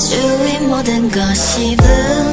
주위 모든 것이 분